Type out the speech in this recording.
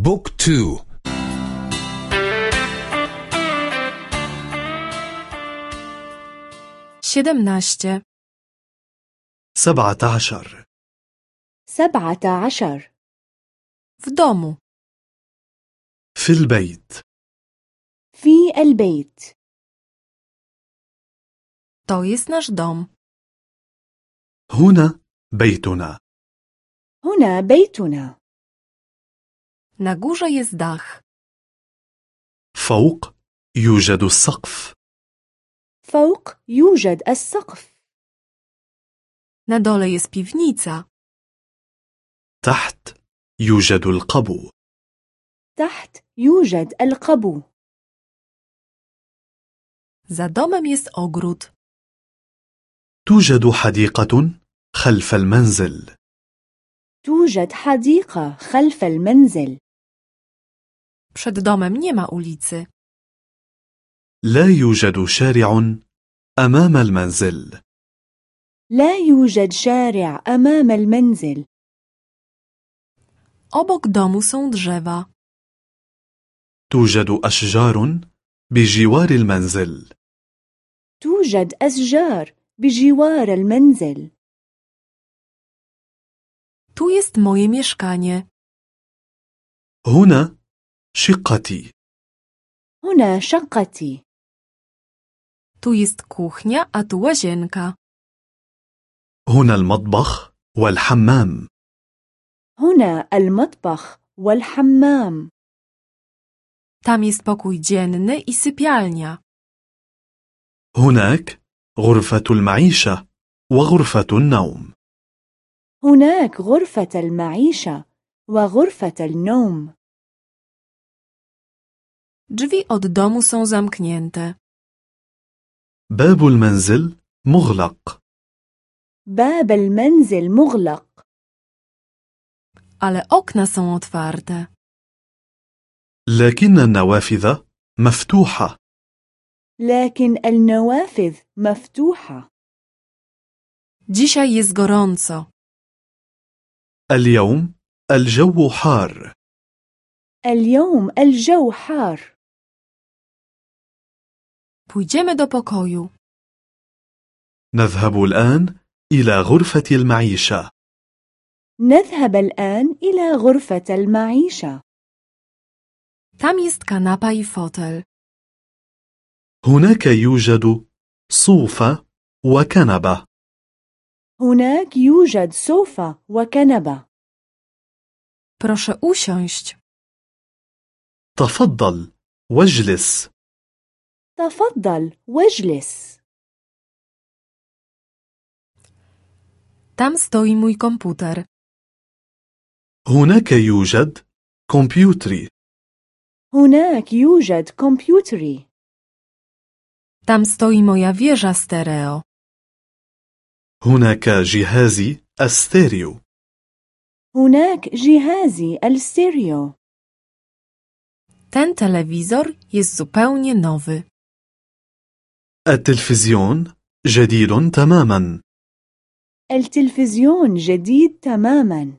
بوك تو. siedemnaście, سبعة عشر. سبعة عشر. w domu, في البيت. في البيت. To jest nasz dom. هنا بيتنا. هنا بيتنا. Na górze jest dach. فوق يوجد السقف فوق يوجد السقف Na dole jest piwnica. تحت يوجد القبو تحت يوجد القبو Za domem jest ogród. توجد حديقة خلف المنزل توجد حديقة خلف المنزل Przed domem nie ma ulicy. لا يوجد شارع أمام المنزل لا يوجد شارع أمام المنزل Obok domu są drzewa. توجد أشجار بجوار المنزل توجد أشجار بجوار المنزل Tu jest moje mieszkanie. هنا شقتي. هنا شقتي. Tu jest kuchnia, a tu łazienka. هنا المطبخ والحمام. هنا المطبخ والحمام. Tam jest pokój dzienny i sypialnia. هناك غرفة المعيشة وغرفة النوم. هناك غرفة المعيشة وغرفة النوم. Drzwi od domu są zamknięte. باب المنزل مغلق باب المنزل مغلق ale okna są otwarte. لكن النوافذ مفتوحة لكن النوافذ مفتوحة Dzisiaj jest gorąco. اليوم الجو حار اليوم الجو حار Pójdziemy do pokoju. نذهب الآن إلى غرفة المعيشة نذهب الآن إلى غرفة المعيشة Tam jest kanapa i fotel. هناك يوجد صوفة وكنبة هناك يوجد سوفا وكنبة Proszę usiąść. تفضل واجلس تفضل واجلس Tam stoi mój komputer. هناك يوجد كمبيوتري هناك يوجد كمبيوتري Tam stoi moja wieża stereo. هناك جهازي الستيريو هناك جهازي الستيريو Ten telewizor jest zupełnie nowy. التلفزيون جديد تماما. التلفزيون جديد تماما.